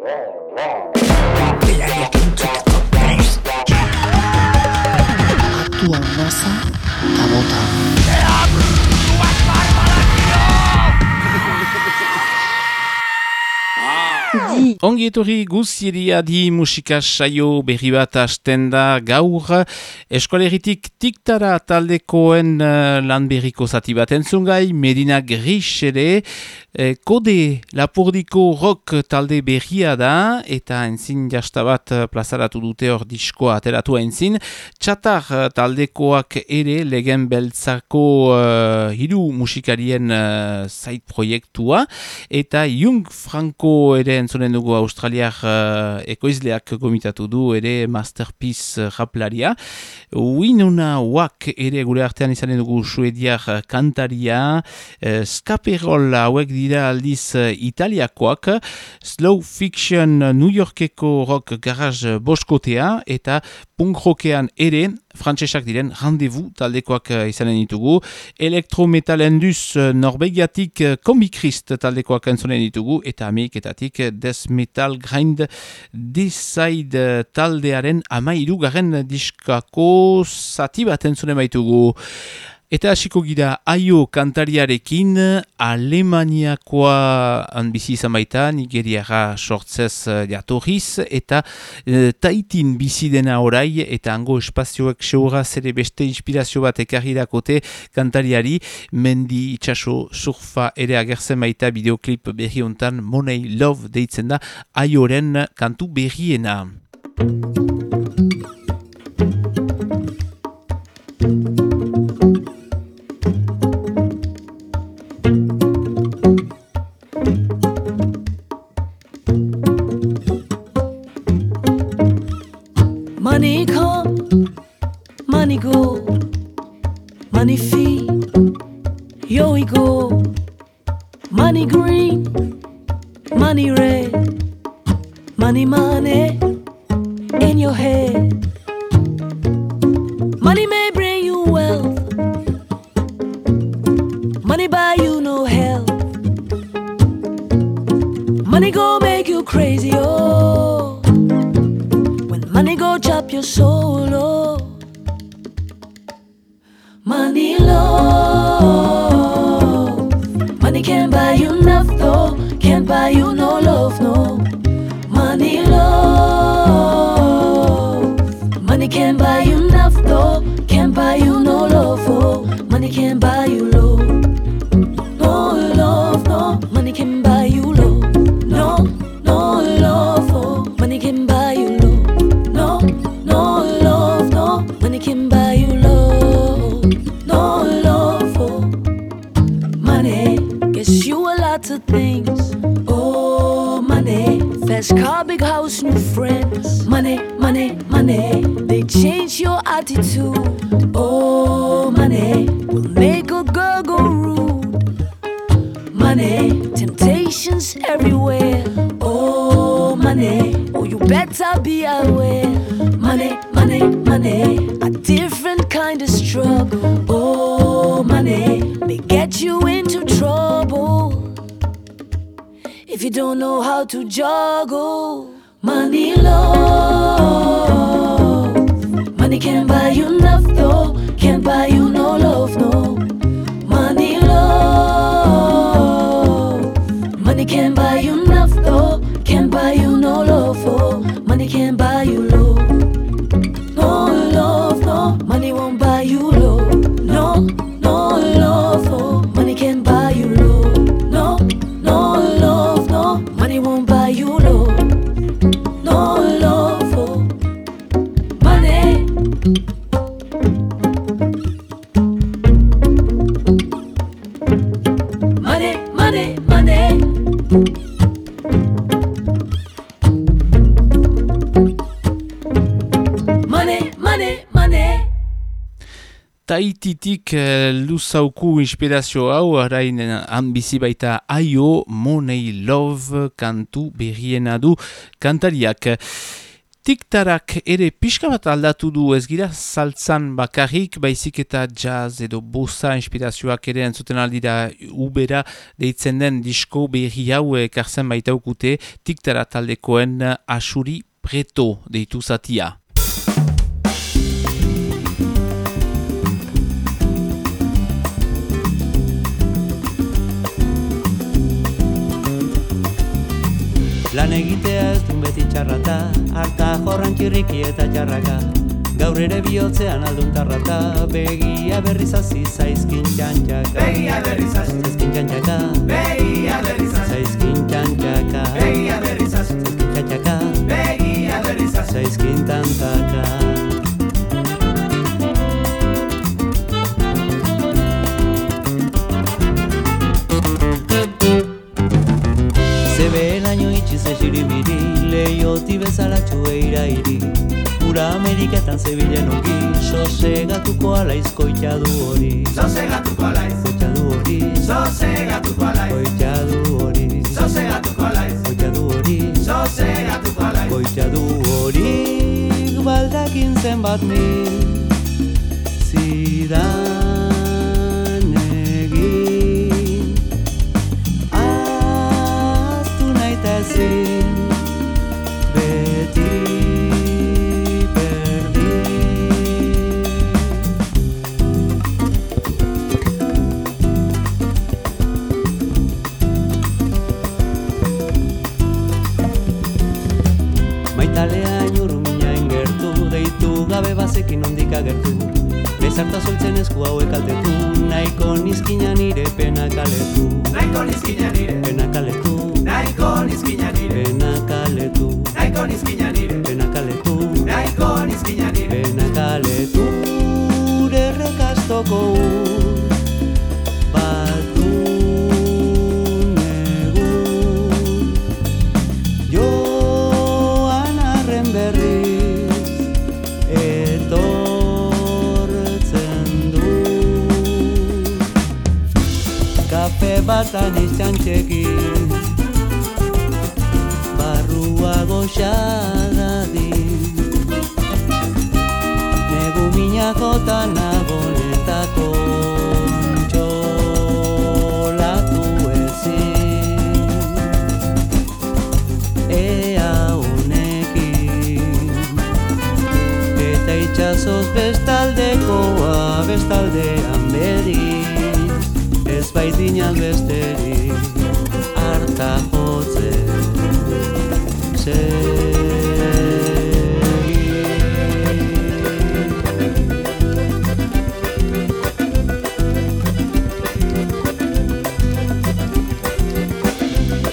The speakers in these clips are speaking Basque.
roar, roar. Ongi etorri guzieria di musika saio berri bat hasten da gaur. Eskoleritik tiktara taldekoen uh, lan berriko zati bat entzungai, Medina Gris ere, eh, kode lapurdiko rock talde berria da, eta entzin jasta bat uh, plazaratu dute hor diskoa ateratu entzin, txatar uh, taldekoak ere legen beltzako uh, hiru musikarien uh, zait proiektua, eta Jung Franco ere entzunen dugu australiar uh, ekoizleak gomitatu du ere masterpiece raplaria. Winuna Wak ere gure artean izanen dugu suediar uh, kantaria, uh, skaperol hauek dira aldiz uh, italiakoak, slow fiction New Yorkeko rock garage boskotea eta punk rockean ere, frantsesak diren, randevu taldekoak uh, izanen ditugu, elektrometal enduz uh, norbegiatik uh, kombikrist taldekoak entzonen ditugu, eta ameriketatik uh, death metal grind uh, taldearen amairu garen diskako zati bat entzonen baitugu. Eta hasiko gira aio kantariarekin Alemaniakoa bizi izan baita, Nigeriara sortzez uh, jatorriz, eta uh, taitin bizi dena orai, eta hango espazioek seura zere beste inspirazio bat ekarri dakote kantariari, mendi itxaso surfa ere agertzen baita bideoklip berri hontan Money Love deitzen da aioren kantu berriena. If you don't know how to juggle. Money love, money can't buy you nothing, though. Can't buy you no love, no. Taititik uh, luzauku inspirazio hau, arain han bizi baita aio, money love, kantu berriena du kantariak. tiktarak ere pixka bat aldatu du ez gira saltzan bakarrik, baizik eta jazz edo bosa inspirazioak ere entzuten aldira ubera deitzen den disko berri hau ekartzen baitaukute tiktara taldekoen asuri preto deitu zatia. Lan egitea ez dun beti txarrata, harta jorran txirriki eta txarraka. Gaur ere bihotzean aldun tarrata, begia berriz hazi zaizkin txantxaka. Begia berriz hazi zaizkin txantxaka. Begia berriz hazi zaizkin txantxaka. Begia berriz hazi zaizkin txantxaka. Begia berriz hazi zaizkin tantaka. Ameriketan zebilen ongi Sosegatuko ala izkoita du hori. Sosegatuko ala izkoita du hori. Sosegatuko ala izkoita du hori. Sosegatuko ala izkoita du hori. Sosegatuko ala izkoita du hori. Baldakin zenbat mi Zidan bazekin itxasoz bestaldekoa bestaldean bedin ez baitinan besteri harta jotze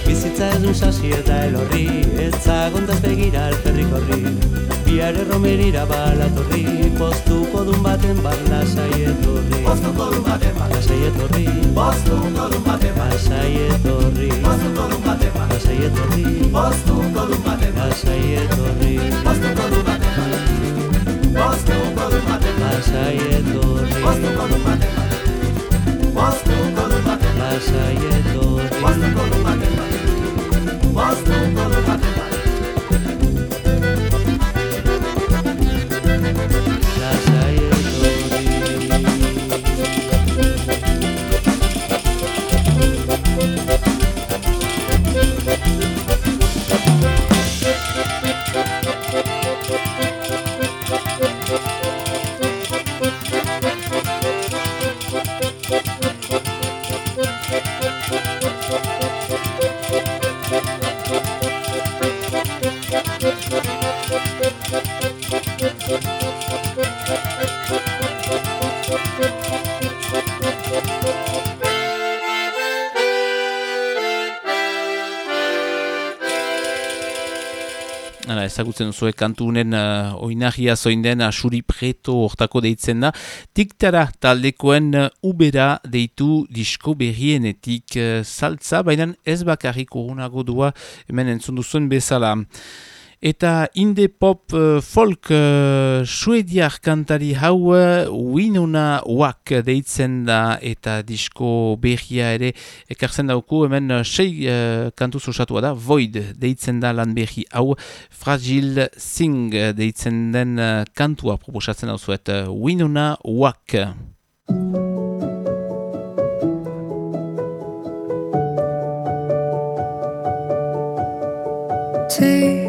Bizitza ez dun sasi eta elorri Ez zagontaz begira alferrik horri Biare romerira balatorri Postuko dun baten bat lasai etorri Postuko dun baten bat lasai etorri Postuko dun baten bat lasai etorri Postuko dun baten bat lasai etorri Postuko dun baten bat lasai etorri Postuko dun baten bat Postuko dun baten bat lasai etorri Postuko dun baten bat Postuko dun baten bat lasai etorri Postuko dun baten bat Postuko dun baten bat ezagutzen zuen kantunen uh, oinahia zoin den asuri preto hortako deitzen da. Tiktara taldekoen uh, ubera deitu disko berrienetik uh, saltza, baina ez bakarrik urunago dua hemen entzun duzuen bezala. Eta inde pop uh, folk uh, suediak kantari hau uh, Winona Wak deitzen da eta disko berria ere ekartzen dauku. Hemen sei uh, kantu zosatua da. Void deitzen da lan berri hau. Fragile Sing deitzen den uh, kantua proposatzen hau zuet uh, Winona Wak. Take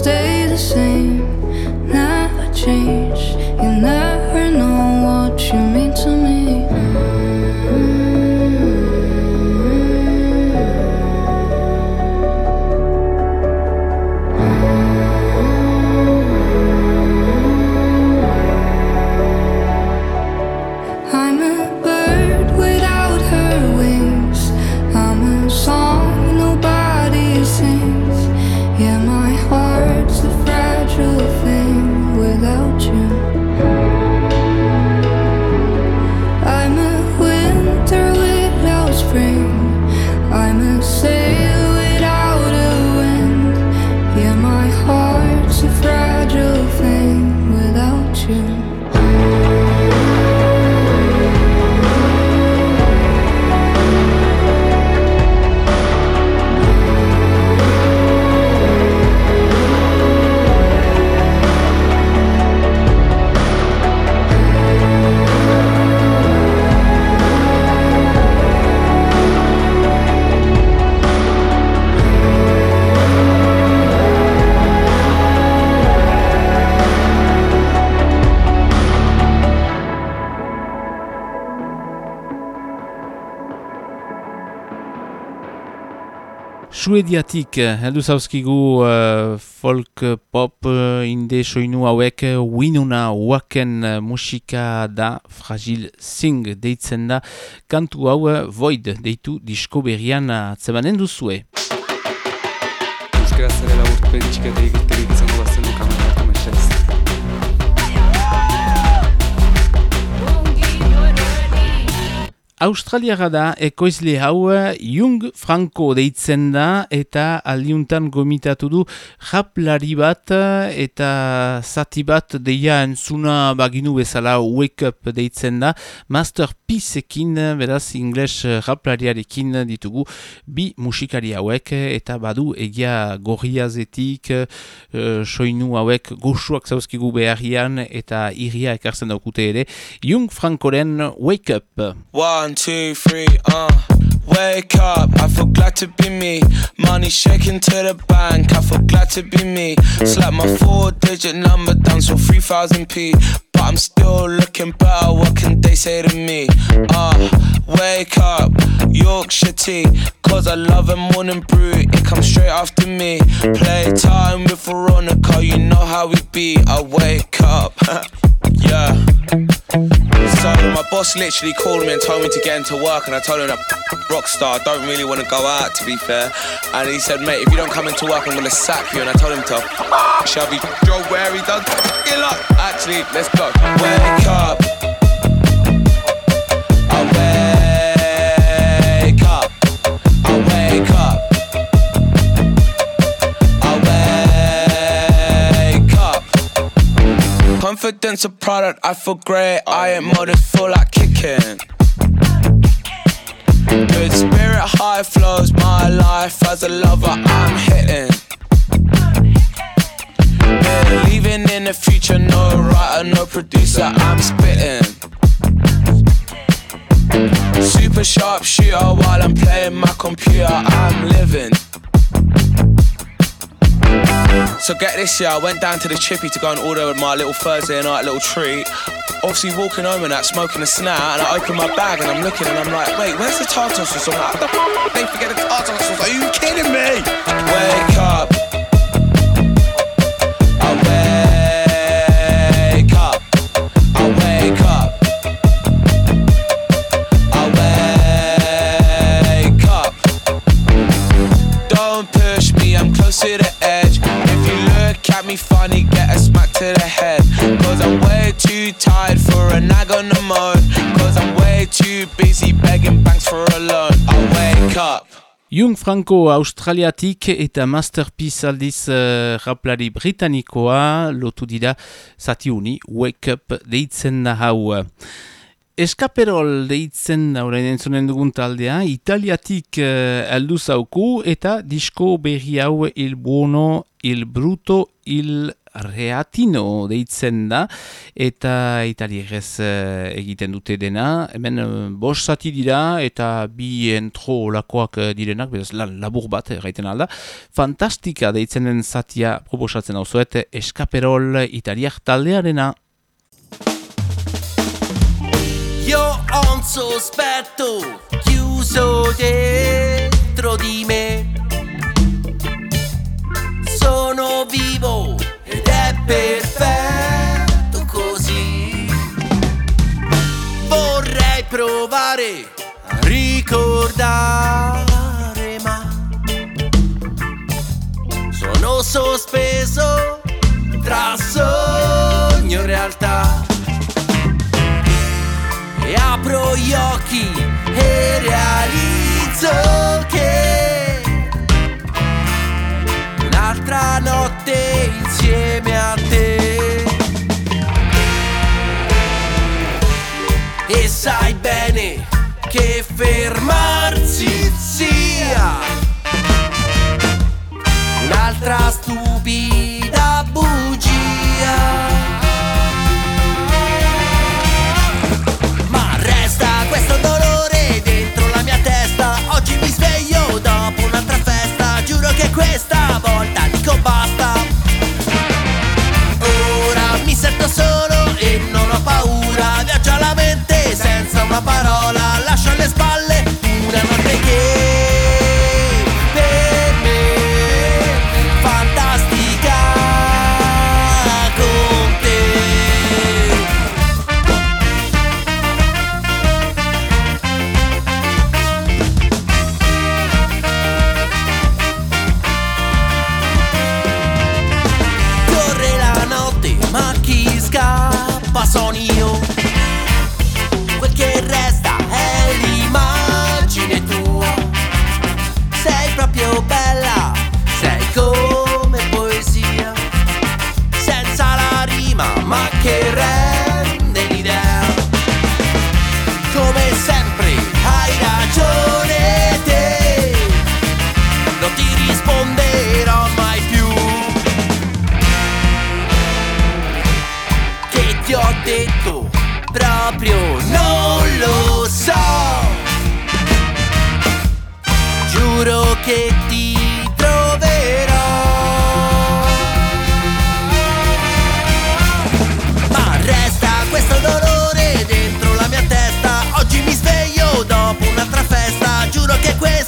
stay the same, never change. You never Suediatik, eh, heldu zauzkigu uh, folk eh, pop uh, inde soinu hauek Winona Waken uh, musika da Fragile Sing deitzen da kantu hau Void deitu disko berrian atzebanen duzue. Euskaraz ere laburpen txikete egiterik Australiara da ekoizle hau Jung Franco deitzen da eta aldiuntan gomitatu du raplari bat eta zati bat deia entzuna baginu bezala wake up deitzen da. Masterpieceekin beraz ingles raplariarekin ditugu bi musikari hauek eta badu egia gorriazetik uh, soinu hauek goxuak zauzkigu beharrian eta irria ekartzen daukute ere. Jung Francoren wake up. One, two, three, uh. Wake up, I feel glad to be me. Money shaking to the bank, I feel glad to be me. Slap my four digit number down, so 3000p. But I'm still looking better, what can they say to me? Uh, wake up, Yorkshire tea. Cause I love a morning brew, it comes straight after me. Playtime with Veronica, you know how we be. I wake up, yeah. So my boss literally called me and told me to get into work, and I told him that rockstar don't really want to go out, to be fair. And he said, mate, if you don't come into work, I'm gonna sack you. And I told him to shall be Joe where he does. Get up. Actually, let's go. Wake up. Confidence a product. I feel great. I ain't molded, feel like kicking. Good spirit, high flows. My life as a lover, I'm hitting. Believing in the future, no writer, no producer, I'm spitting. Super sharp shooter while I'm playing my computer, I'm living. So get this, yeah, I went down to the chippy to go and order my little Thursday night little treat. Obviously walking home and that, smoking a snap, and I open my bag and I'm looking and I'm like, wait, where's the tartar sauce? I'm like, the f- they forget the tartar sauce? Are you kidding me? Wake up. Jung Franco Australiatik eta Masterpiece aldiz uh, raplari britanikoa lotu dira zatiuni Wake Up deitzen da hau. Eskaperol deitzen da orain entzunen dugun taldea, italiatik uh, zauku eta disko berri hau il buono, il bruto, il reatino deitzen da eta italierrez uh, egiten dute dena. Hemen uh, bos zati dira eta bi entro lakoak uh, direnak beraz lan labur bat erraiten alda fantastika deitzen den zatia proposatzen hau zuet eskaperol italiak taldearena. Io ho un sospetto chiuso dentro di me. Perfetto così. Vorrei provare a ricordare, ma sono sospeso tra sogno e realtà e apro gli occhi e realizzo che un'altra notte insieme a te. E sai bene che fermarsi sia un'altra stupida bugia. Ma resta questo dolore dentro la mia testa. Oggi mi sveglio dopo un'altra festa. Giuro che questa volta che ti troverò. Ma resta questo dolore dentro la mia testa. Oggi mi sveglio dopo un'altra festa. Giuro che questa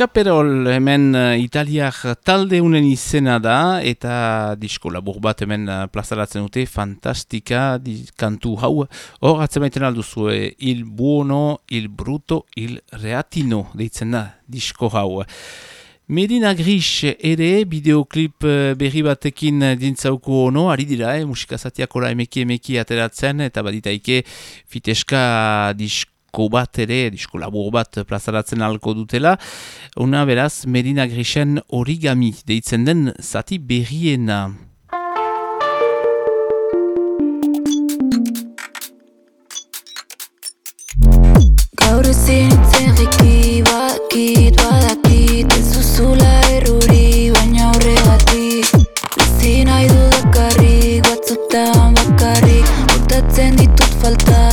strappa Eskaperol hemen eh, italiak talde unen izena da eta disko labur bat hemen eh, plazaratzen dute fantastika di, kantu hau hor atzemaiten alduzue il buono, il bruto, il reatino deitzen da disko hau. Medina Gris ere bideoklip eh, berri batekin dintzauko ono, ari dira, eh, musikazatiak ora emeki emeki ateratzen eta baditaike fiteska disko bat ere, disko labur bat plazaratzen alko dutela. Una beraz, Medina Grisen origami deitzen den zati berriena. Gaur ezin itzen bakit badakit Ez duzula erruri baina horregatik Bizi nahi dudakarrik batzutan bakarrik Botatzen ditut falta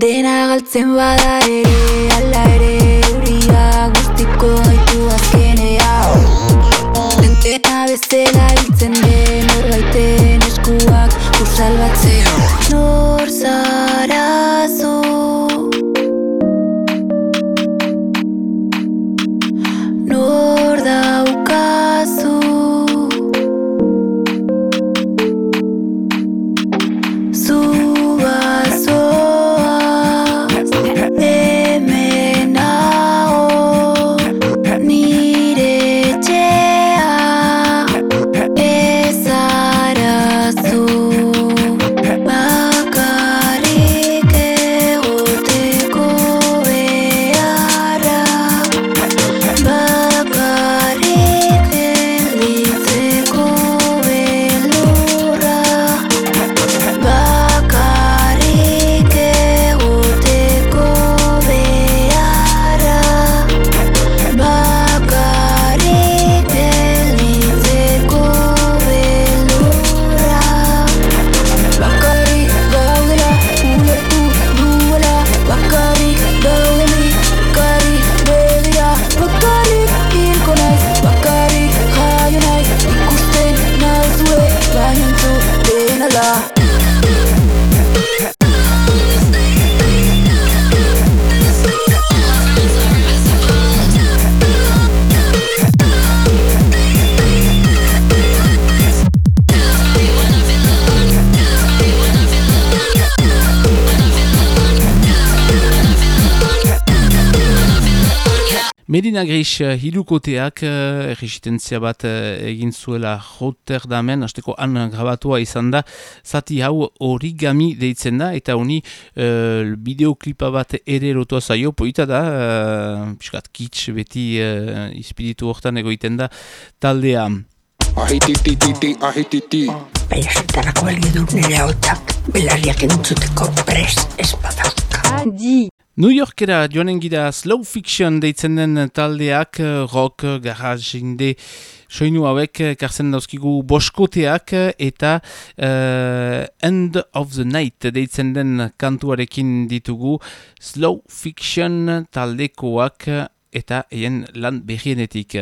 Dena galtzen bada ere, ala ere Euria guztiko gaitu azkenean. Dentena bezala hiltzen den norbaiten eskuak usalbatzea Nor Medina Gris uh, hirukoteak uh, resistentzia bat uh, egin zuela Rotterdamen, hasteko han grabatua izan da, zati hau origami deitzen da, eta honi uh, bideoklipa bat ere rotua zaio, poita da, uh, piskat kits beti uh, ispiritu hortan egoiten da, taldea. Ahititititi, ahititi. Baina dut nire hau belarriak entzuteko prest espadazka. Adi! New Yorkera joanen gira slow fiction deitzen den taldeak rock, garage, inde, soinu hauek karzen dauzkigu boskoteak eta uh, end of the night deitzen den kantuarekin ditugu slow fiction taldekoak eta eien lan berrienetik.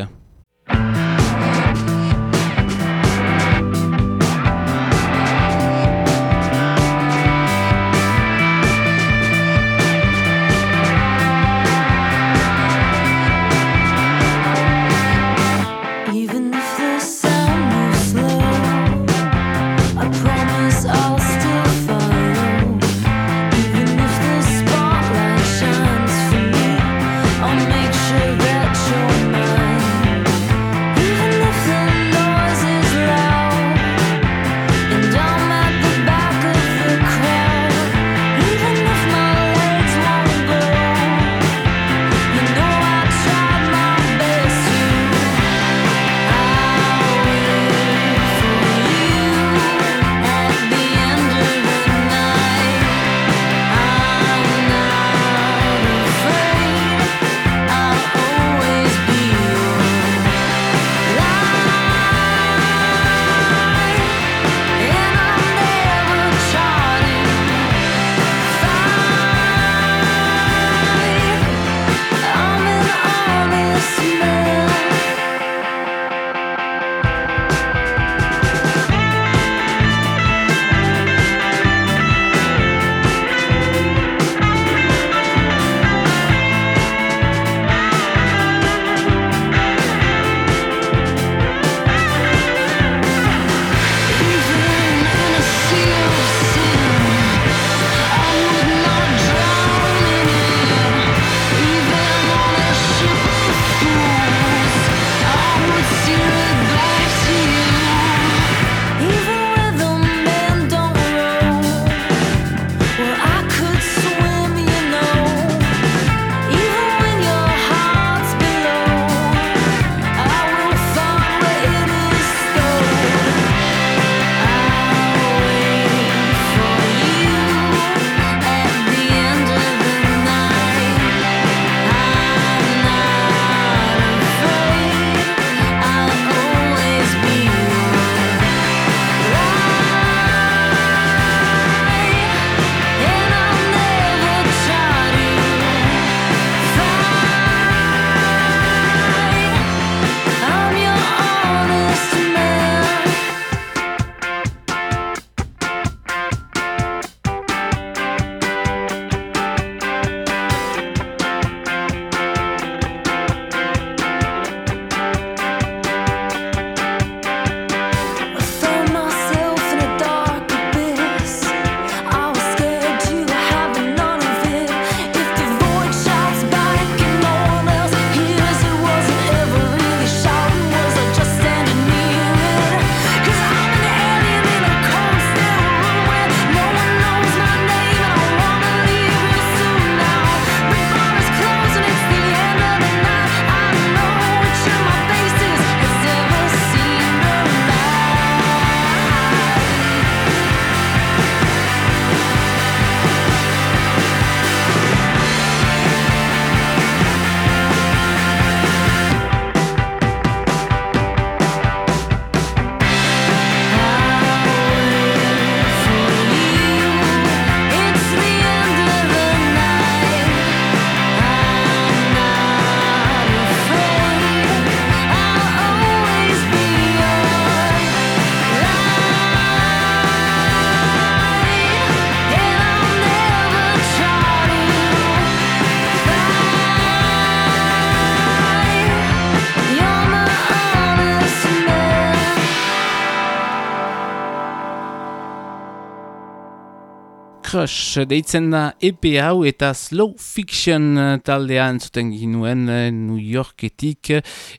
Crush deitzen da EP hau eta Slow Fiction taldea entzuten ginuen eh, New Yorketik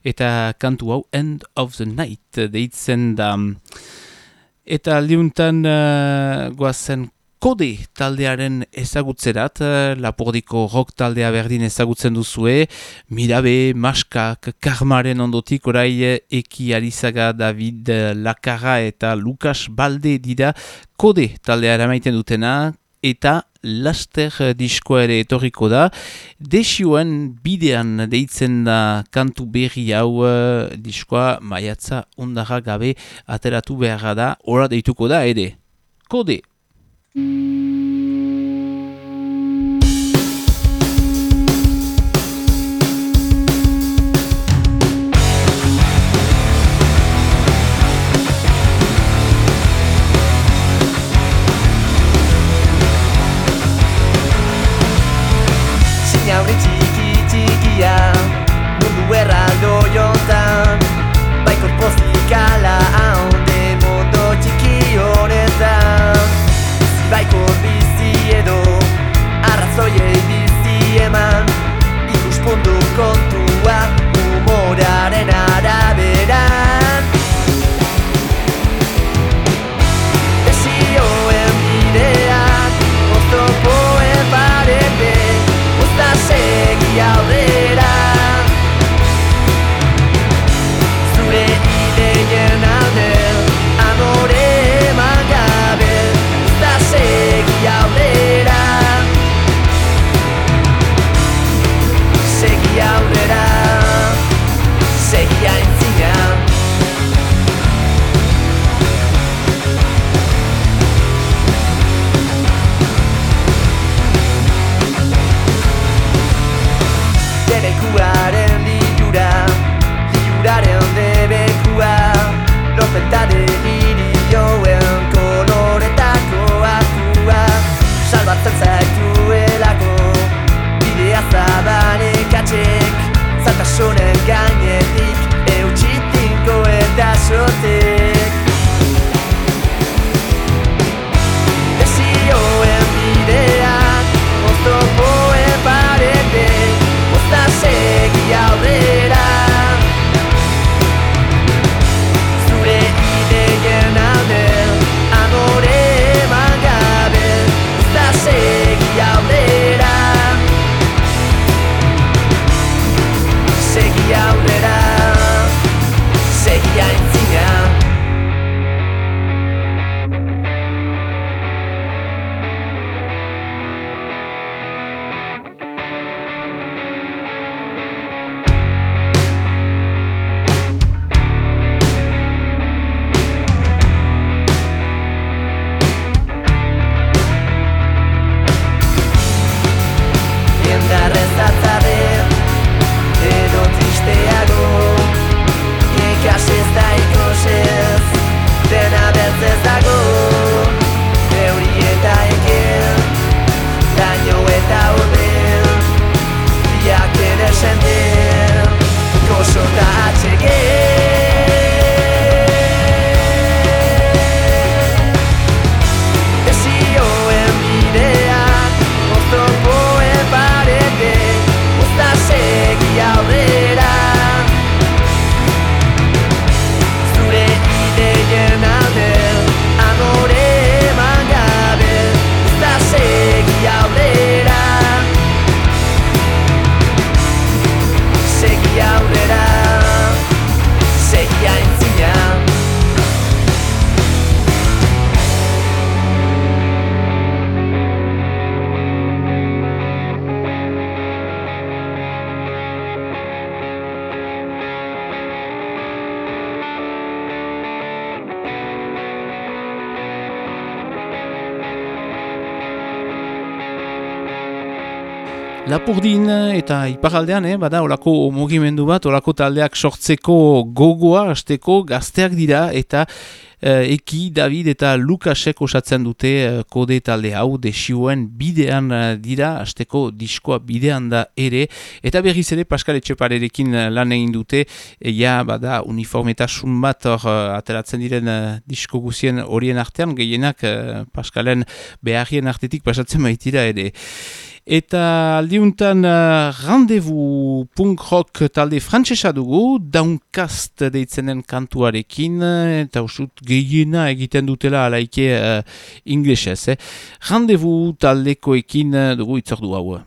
eta kantu hau End of the Night deitzen da. Eta liuntan uh, guazen kode taldearen ezagutzerat, eh, lapordiko rock taldea berdin ezagutzen duzue, mirabe, maskak, karmaren ondotik, orai eh, eki Arizaga, David, eh, Lakarra eta Lukas Balde dira kode taldea eramaiten dutena, eta laster diskoa ere etorriko da. Desioen bidean deitzen da kantu berri hau diskoa maiatza ondara gabe ateratu beharra da, ora deituko da ere. Kode! digan Lapurdin eta iparaldean, eh, bada olako mugimendu bat, olako taldeak sortzeko gogoa, hasteko gazteak dira eta Eki, David eta Lukasek osatzen dute kode talde hau desioen bidean dira, asteko diskoa bidean da ere, eta berriz ere Pascal Etxeparerekin lan egin dute, ja bada uniformetasun bat hor ateratzen diren disko guzien horien artean, gehienak Pascalen beharrien artetik pasatzen baitira ere. Eta aldiuntan uh, randevu punk rock talde frantsesa dugu, downcast deitzen den kantuarekin, eta usut gehiena egiten dutela alaike uh, inglesez. Eh? Randevu taldekoekin uh, dugu itzordu hau.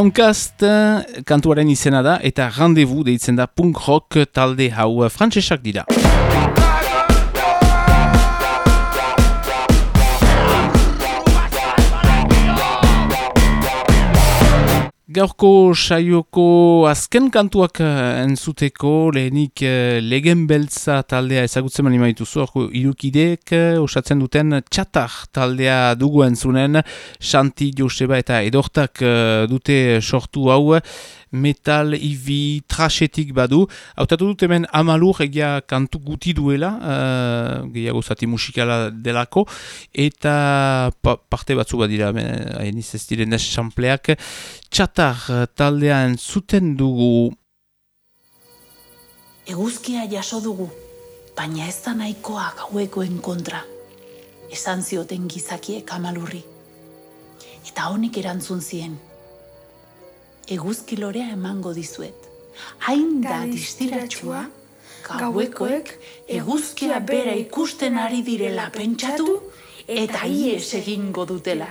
Downcast kantuaren izena da eta randevu deitzen da punk rock talde hau frantsesak dira. Gaurko saioko azken kantuak uh, entzuteko, lehenik uh, legen beltza taldea ezagutzen mani maituzu, orko irukidek uh, osatzen duten txatar taldea dugu entzunen, Santi, Joseba eta Edortak dute sortu hau, metal, ivi, trasetik badu. Hautatu dut hemen amalur egia kantu guti duela, uh, gehiago zati musikala delako, eta pa, parte batzu badira, hain ez diren ez txatar eh, taldean zuten dugu. Eguzkia jaso dugu, baina ez da nahikoa gauekoen kontra. Esan zioten gizakiek amalurri. Eta honik erantzun zien. Eguzki lorea emango dizuet. Hain da distiratsua, gauekoek eguzkia bera ikusten ari direla pentsatu eta ies egingo dutela.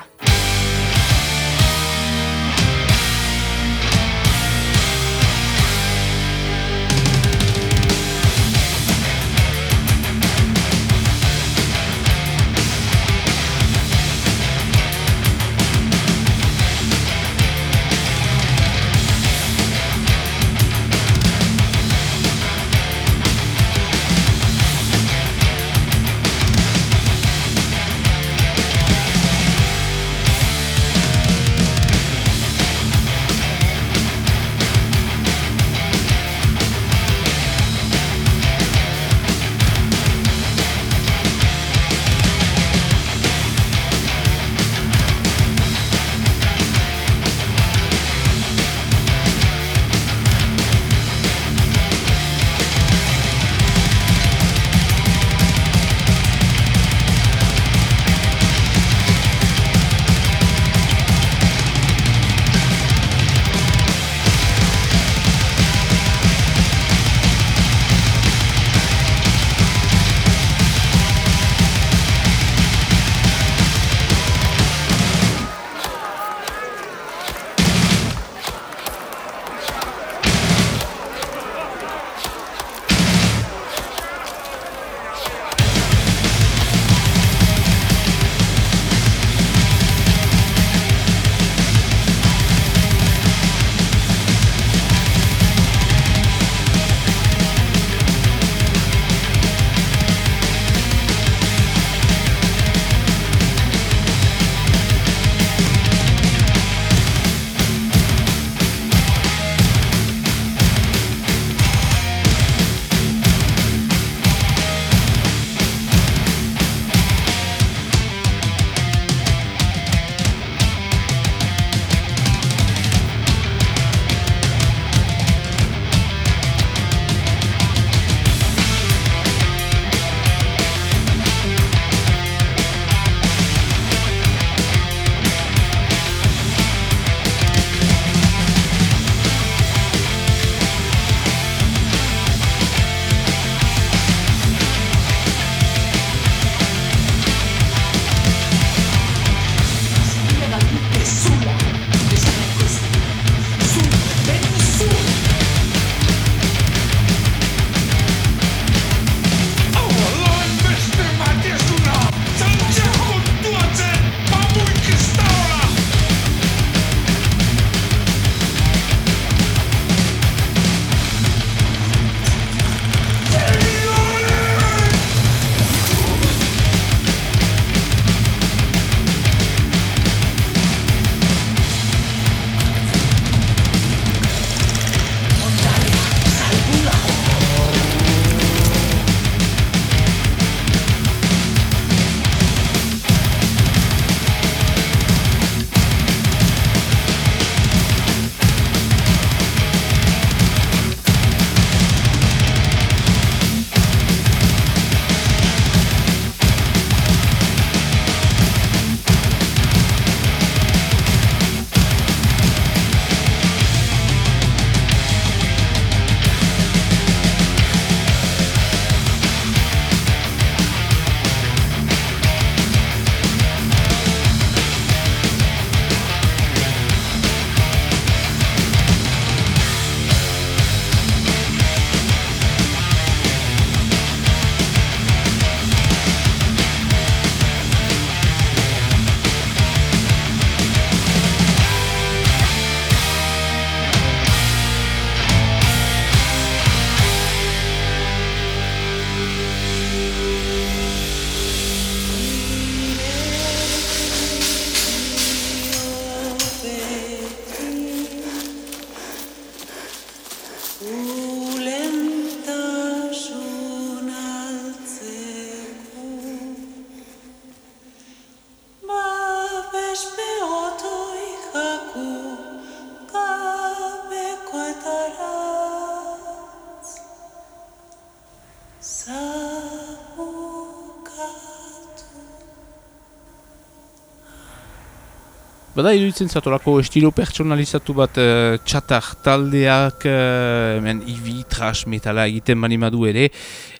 Bada iruditzen zatolako estilo pertsonalizatu bat uh, txatar taldeak, uh, hemen ibi, trash, metala egiten bani madu ere.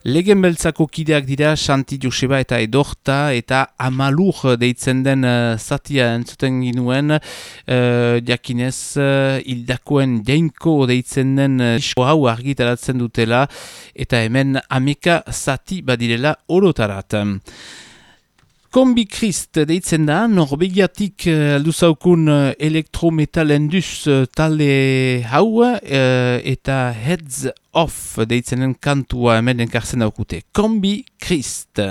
Legen beltzako kideak dira Santi Joseba eta Edorta eta Amalur deitzen den uh, zatia entzuten ginuen. Uh, diakinez, uh, jainko deitzen den uh, hau argitaratzen dutela eta hemen ameka zati badirela orotarat. Kombi Krist deitzen da, norbegiatik uh, aldu zaukun uh, elektrometal enduz uh, talde hau eta heads off deitzen den kantua hemen enkartzen daukute. Kombi Krist.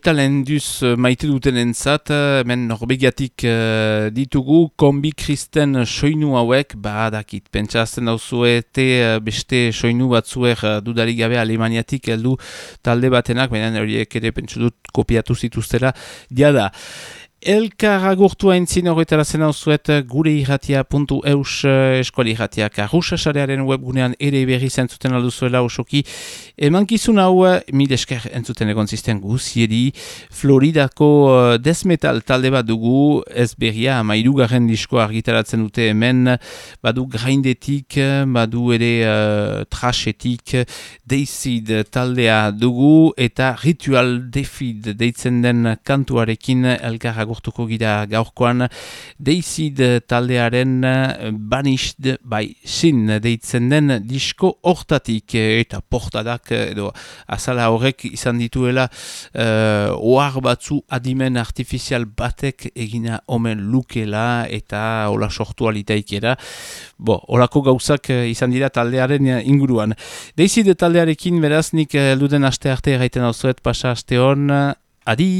Metalen duz maite duten entzat, men norbegiatik uh, ditugu, kombi kristen soinu hauek, badakit, pentsa azten dauzuete beste soinu batzuer uh, dudarik gabe Alemaniatik heldu talde batenak, baina horiek ere pentsu dut kopiatu zituztera, jada. Elkar agurtu haintzin horretara zen zuet gure irratia.eus eh, eskuali irratia karrusasarearen webgunean ere berri zentzuten aldu zuela osoki. Emankizun hau eh, mil esker entzuten egon zisten guziedi Floridako uh, desmetal talde bat dugu ez berria amairu garen disko argitaratzen dute hemen. Badu grindetik badu ere uh, trashetik deizid taldea dugu eta ritual defid deitzen den kantuarekin elkar agurtuko gira gaurkoan. Deizid taldearen banisd bai sin deitzen den disko hortatik eta portadak edo azala horrek izan dituela uh, ohar batzu adimen artifizial batek egina omen lukela eta hola sortu alitaikera bo, holako gauzak izan dira taldearen inguruan. Deizid taldearekin beraznik luden aste arte gaiten hau zuet pasa aste hon adi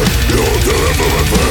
You'll deliver me